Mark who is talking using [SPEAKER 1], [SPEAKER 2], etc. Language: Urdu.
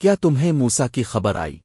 [SPEAKER 1] کیا تمہیں موسا کی خبر آئی؟